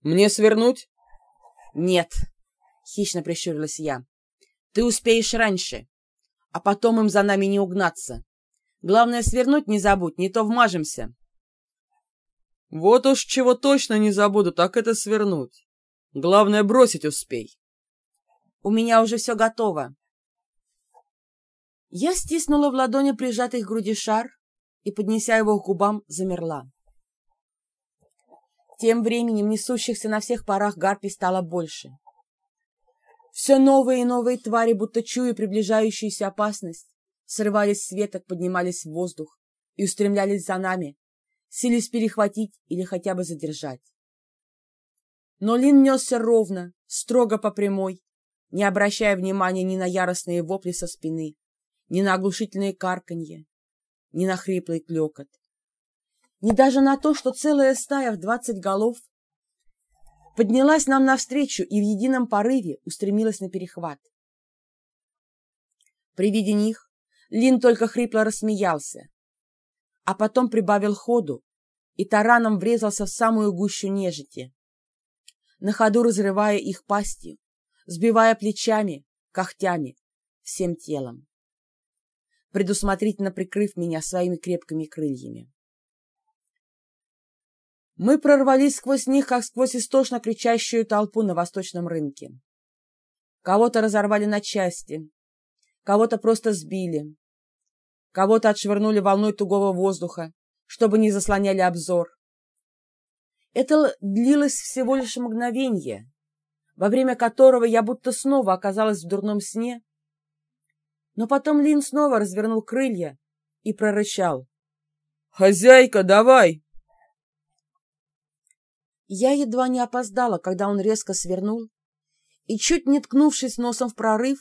Мне свернуть? Нет, хищно прищурилась я. Ты успеешь раньше, а потом им за нами не угнаться. Главное, свернуть не забудь, не то вмажемся. Вот уж чего точно не забуду, так это свернуть. Главное, бросить успей. У меня уже все готово. Я стиснула в ладони прижатый к груди шар и, поднеся его к губам, замерла. Тем временем несущихся на всех парах гарпий стало больше. Все новые и новые твари, будто чуя приближающуюся опасность, срывались с веток, поднимались в воздух и устремлялись за нами, сились перехватить или хотя бы задержать. Но Лин несся ровно, строго по прямой, не обращая внимания ни на яростные вопли со спины, ни на оглушительные карканье, ни на хриплый клекот, ни даже на то, что целая стая в двадцать голов поднялась нам навстречу и в едином порыве устремилась на перехват. При виде них Лин только хрипло рассмеялся, а потом прибавил ходу и тараном врезался в самую гущу нежити, на ходу разрывая их пастью, сбивая плечами, когтями, всем телом, предусмотрительно прикрыв меня своими крепкими крыльями. Мы прорвались сквозь них, как сквозь истошно кричащую толпу на восточном рынке. Кого-то разорвали на части, кого-то просто сбили, кого-то отшвырнули волной тугого воздуха, чтобы не заслоняли обзор. Это длилось всего лишь мгновенье, во время которого я будто снова оказалась в дурном сне. Но потом Лин снова развернул крылья и прорычал. «Хозяйка, давай!» Я едва не опоздала, когда он резко свернул и, чуть не ткнувшись носом в прорыв,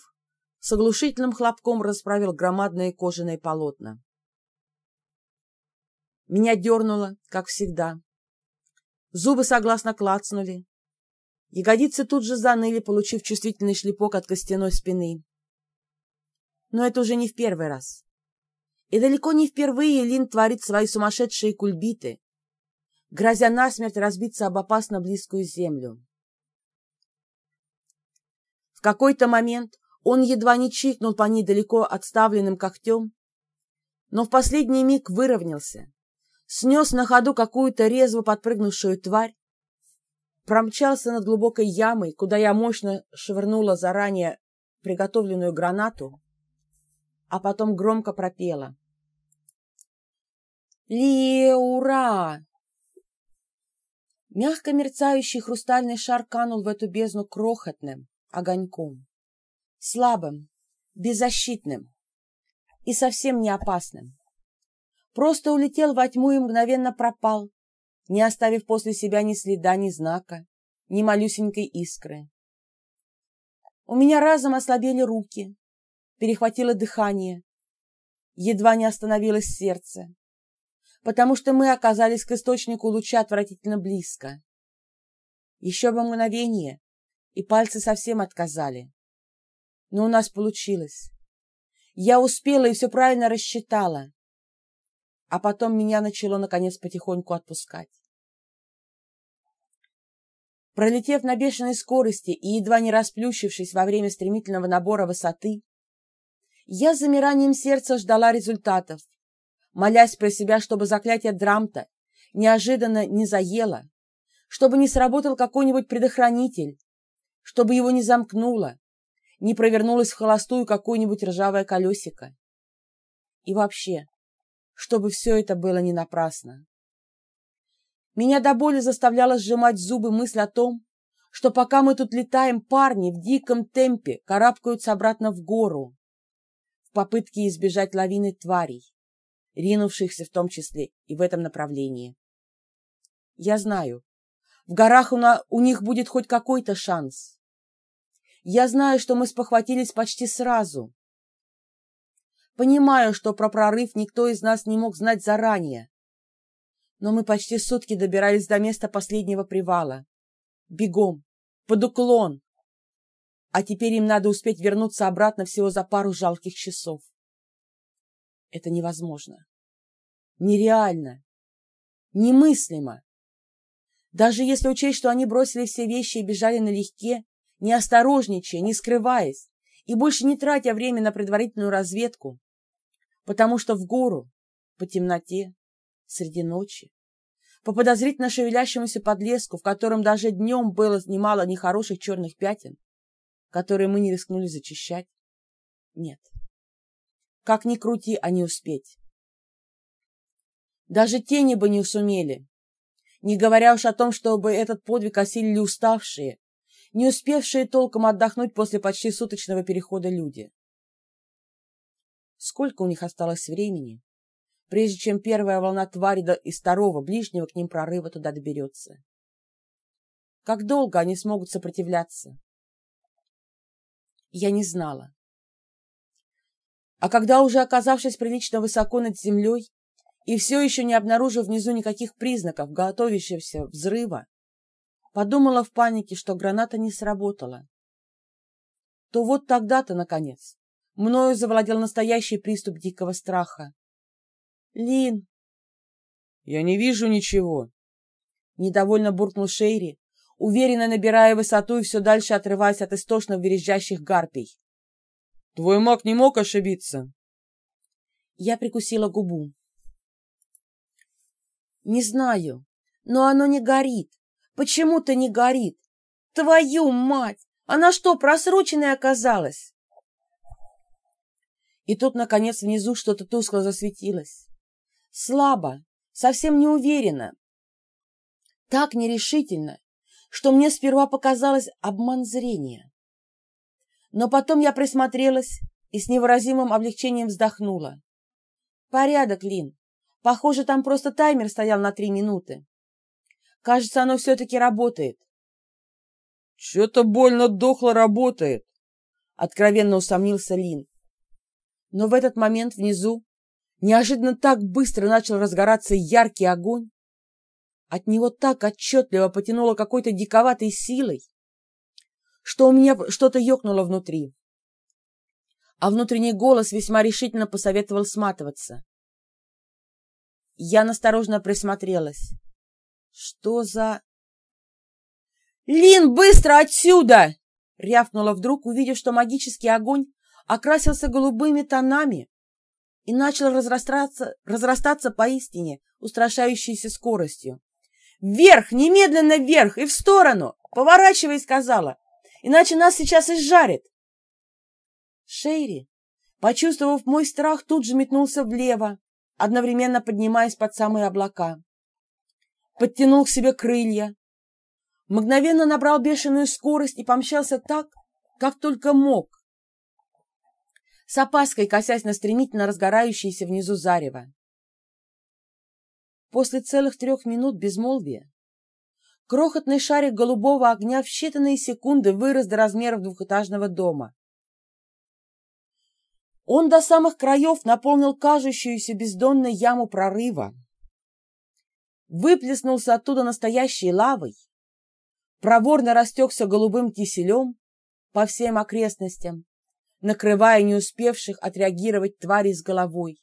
с оглушительным хлопком расправил громадные кожаные полотна. Меня дернуло, как всегда. Зубы согласно клацнули, Ягодицы тут же заныли, получив чувствительный шлепок от костяной спины. Но это уже не в первый раз. И далеко не впервые Лин творит свои сумасшедшие кульбиты, грозя насмерть разбиться об опасно близкую землю. В какой-то момент он едва не чикнул по ней далеко отставленным когтем, но в последний миг выровнялся, снес на ходу какую-то резво подпрыгнувшую тварь промчался над глубокой ямой, куда я мощно швырнула заранее приготовленную гранату, а потом громко пропела. «Леура!» Мягко мерцающий хрустальный шар канул в эту бездну крохотным огоньком, слабым, беззащитным и совсем не опасным. Просто улетел во тьму и мгновенно пропал, не оставив после себя ни следа, ни знака, ни малюсенькой искры. У меня разом ослабели руки, перехватило дыхание, едва не остановилось сердце, потому что мы оказались к источнику луча отвратительно близко. Еще бы мгновение, и пальцы совсем отказали. Но у нас получилось. Я успела и все правильно рассчитала а потом меня начало, наконец, потихоньку отпускать. Пролетев на бешеной скорости и едва не расплющившись во время стремительного набора высоты, я с замиранием сердца ждала результатов, молясь про себя, чтобы заклятие Драмта неожиданно не заело, чтобы не сработал какой-нибудь предохранитель, чтобы его не замкнуло, не провернулось в холостую какое-нибудь ржавое колесико. И вообще, чтобы все это было не напрасно. Меня до боли заставляла сжимать зубы мысль о том, что пока мы тут летаем, парни в диком темпе карабкаются обратно в гору в попытке избежать лавины тварей, ринувшихся в том числе и в этом направлении. Я знаю, в горах у, на, у них будет хоть какой-то шанс. Я знаю, что мы спохватились почти сразу, Понимаю, что про прорыв никто из нас не мог знать заранее. Но мы почти сутки добирались до места последнего привала. Бегом, под уклон. А теперь им надо успеть вернуться обратно всего за пару жалких часов. Это невозможно. Нереально. Немыслимо. Даже если учесть, что они бросили все вещи и бежали налегке, не осторожничая, не скрываясь, и больше не тратя время на предварительную разведку, потому что в гору, по темноте, среди ночи, по подозрительно шевелящемуся подлеску, в котором даже днем было немало нехороших черных пятен, которые мы не рискнули зачищать, нет. Как ни крути, а не успеть. Даже тени бы не сумели, не говоря уж о том, чтобы этот подвиг осилили уставшие, не успевшие толком отдохнуть после почти суточного перехода люди. Сколько у них осталось времени, прежде чем первая волна твари из второго, ближнего к ним прорыва туда доберется? Как долго они смогут сопротивляться? Я не знала. А когда, уже оказавшись прилично высоко над землей и все еще не обнаружив внизу никаких признаков готовящегося взрыва, подумала в панике, что граната не сработала, то вот тогда-то, наконец, мною завладел настоящий приступ дикого страха. «Лин!» «Я не вижу ничего!» Недовольно буркнул Шейри, уверенно набирая высоту и все дальше отрываясь от истошно верещащих гарпий. «Твой маг не мог ошибиться!» Я прикусила губу. «Не знаю, но оно не горит. Почему-то не горит. Твою мать! Она что, просроченная оказалась? И тут, наконец, внизу что-то тускло засветилось. Слабо, совсем не уверенно. Так нерешительно, что мне сперва показалось обман зрения. Но потом я присмотрелась и с невыразимым облегчением вздохнула. Порядок, Лин. Похоже, там просто таймер стоял на три минуты. Кажется, оно все-таки работает. Что-то больно дохло работает, откровенно усомнился Лин. Но в этот момент внизу неожиданно так быстро начал разгораться яркий огонь, от него так отчетливо потянуло какой-то диковатой силой, что у меня что-то ёкнуло внутри. А внутренний голос весьма решительно посоветовал сматываться. Я насторожно присмотрелась. Что за... «Лин, быстро отсюда!» — рявкнула вдруг, увидев, что магический огонь окрасился голубыми тонами и начал разрастаться, разрастаться поистине устрашающейся скоростью. «Вверх! Немедленно вверх! И в сторону! Поворачивай!» — сказала. «Иначе нас сейчас изжарит!» Шейри, почувствовав мой страх, тут же метнулся влево, одновременно поднимаясь под самые облака подтянул к себе крылья, мгновенно набрал бешеную скорость и помчался так, как только мог, с опаской косясь на стремительно разгорающееся внизу зарево. После целых трех минут безмолвия крохотный шарик голубого огня в считанные секунды вырос до размеров двухэтажного дома. Он до самых краев наполнил кажущуюся бездонной яму прорыва, выплеснулся оттуда настоящей лавой, проворно растекся голубым киселем по всем окрестностям, накрывая не успевших отреагировать твари с головой.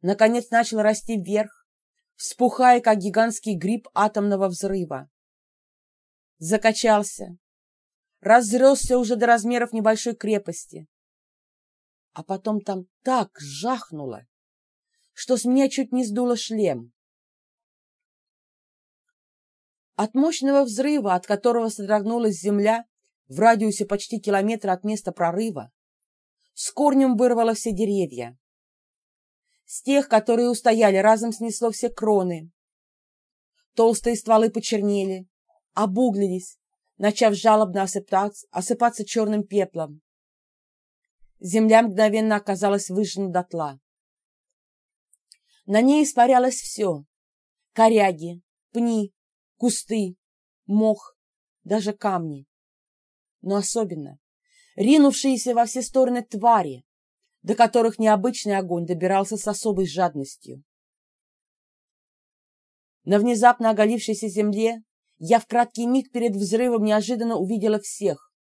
Наконец начал расти вверх, вспухая, как гигантский гриб атомного взрыва. Закачался, разросся уже до размеров небольшой крепости. А потом там так жахнуло, что с меня чуть не сдуло шлем. От мощного взрыва, от которого содрогнулась земля в радиусе почти километра от места прорыва, с корнем вырвало все деревья. С тех, которые устояли, разом снесло все кроны. Толстые стволы почернели, обуглились, начав жалобно осыпаться, осыпаться черным пеплом. Земля мгновенно оказалась выжжена дотла. На ней испарялось все — коряги, пни, кусты, мох, даже камни. Но особенно ринувшиеся во все стороны твари, до которых необычный огонь добирался с особой жадностью. На внезапно оголившейся земле я в краткий миг перед взрывом неожиданно увидела всех.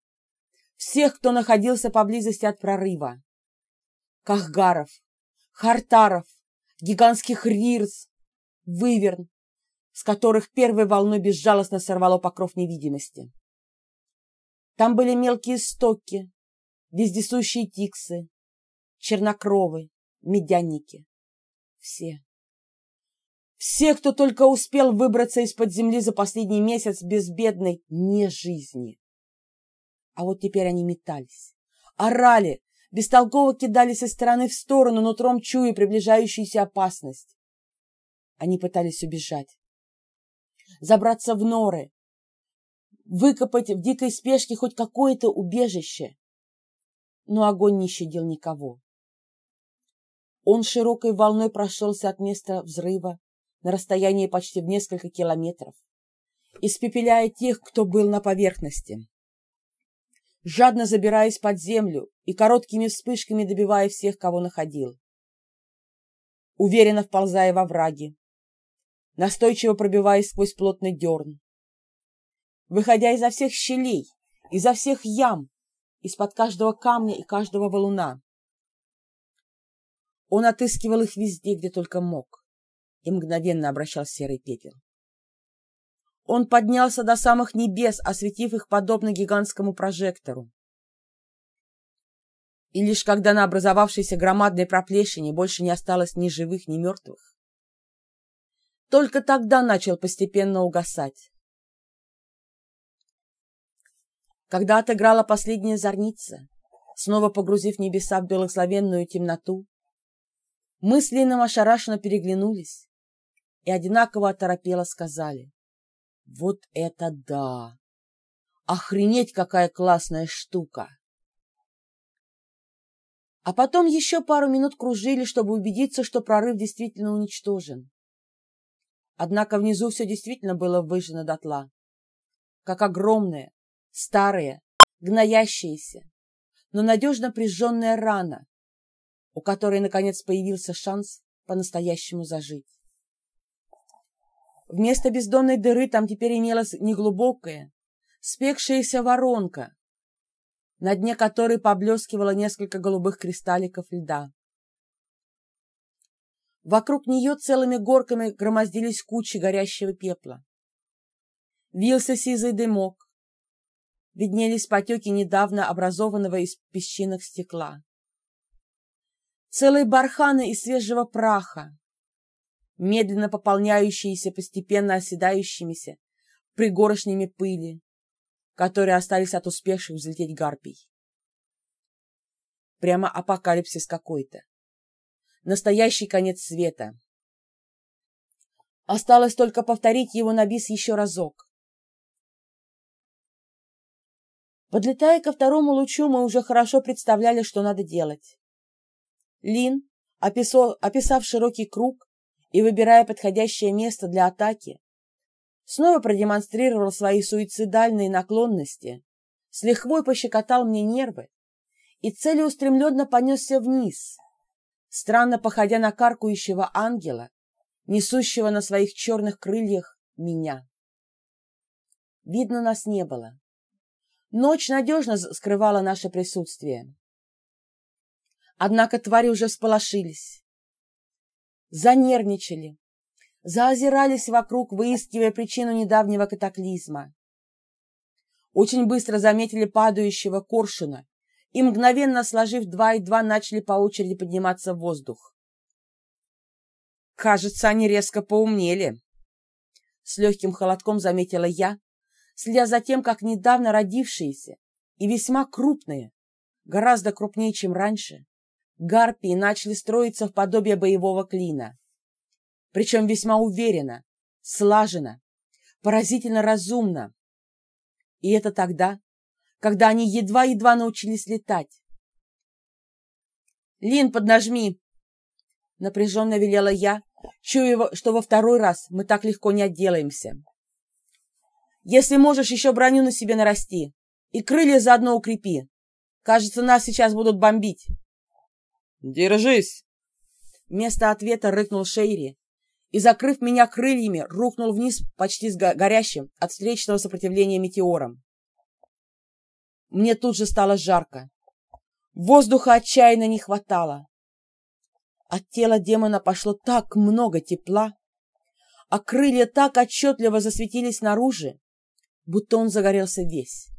Всех, кто находился поблизости от прорыва. Кахгаров, Хартаров, гигантских рирс, выверн, с которых первой волной безжалостно сорвало покров невидимости. Там были мелкие стоки, вездесущие тиксы, чернокровы, медянники. Все. Все, кто только успел выбраться из-под земли за последний месяц безбедной не жизни. А вот теперь они метались, орали, бестолково кидались из стороны в сторону, нутром чуя приближающуюся опасность. Они пытались убежать, забраться в норы, выкопать в дикой спешке хоть какое-то убежище. Но огонь не щадил никого. Он широкой волной прошелся от места взрыва на расстоянии почти в несколько километров, испепеляя тех, кто был на поверхности, жадно забираясь под землю и короткими вспышками добивая всех, кого находил. Уверенно вползая во враги, настойчиво пробиваясь сквозь плотный дерн, выходя изо всех щелей, изо всех ям, из-под каждого камня и каждого валуна. Он отыскивал их везде, где только мог, и мгновенно обращал серый пепел. Он поднялся до самых небес, осветив их подобно гигантскому прожектору. И лишь когда на образовавшейся громадной проплешине больше не осталось ни живых, ни мертвых, только тогда начал постепенно угасать. Когда отыграла последняя зорница, снова погрузив небеса в благословенную темноту, мы с Лином ошарашенно переглянулись и одинаково оторопело сказали. Вот это да! Охренеть, какая классная штука! А потом еще пару минут кружили, чтобы убедиться, что прорыв действительно уничтожен. Однако внизу все действительно было выжжено дотла, как огромное, старая, гноящаяся, но надежно прижженная рана, у которой, наконец, появился шанс по-настоящему зажить. Вместо бездонной дыры там теперь имелась неглубокая, спекшаяся воронка, на дне которой поблескивало несколько голубых кристалликов льда. Вокруг нее целыми горками громоздились кучи горящего пепла. Вился сизый дымок, виднелись потеки недавно образованного из песчинок стекла. Целые барханы из свежего праха, медленно пополняющиеся постепенно оседающимися пригорошнями пыли, которые остались от успевших взлететь гарпий. Прямо апокалипсис какой-то. Настоящий конец света. Осталось только повторить его на бис еще разок. Подлетая ко второму лучу, мы уже хорошо представляли, что надо делать. Лин, описал, описав широкий круг и выбирая подходящее место для атаки, снова продемонстрировал свои суицидальные наклонности, с лихвой пощекотал мне нервы и целеустремленно понесся вниз, странно походя на каркающего ангела, несущего на своих черных крыльях меня. Видно, нас не было. Ночь надежно скрывала наше присутствие. Однако твари уже всполошились, занервничали, заозирались вокруг, выискивая причину недавнего катаклизма. Очень быстро заметили падающего коршуна и, мгновенно сложив два и два, начали по очереди подниматься в воздух. «Кажется, они резко поумнели», — с легким холодком заметила я, следя за тем, как недавно родившиеся и весьма крупные, гораздо крупнее, чем раньше, гарпии начали строиться в подобие боевого клина. Причем весьма уверенно, слаженно, поразительно разумно. И это тогда, когда они едва-едва научились летать. «Лин, поднажми!» Напряженно велела я, чуя, что во второй раз мы так легко не отделаемся. Если можешь, еще броню на себе нарасти. И крылья заодно укрепи. Кажется, нас сейчас будут бомбить. Держись! Вместо ответа рыкнул Шейри и, закрыв меня крыльями, рухнул вниз почти с горящим от встречного сопротивления метеором. Мне тут же стало жарко. Воздуха отчаянно не хватало. От тела демона пошло так много тепла, а крылья так отчетливо засветились снаружи, будто он загорелся весь.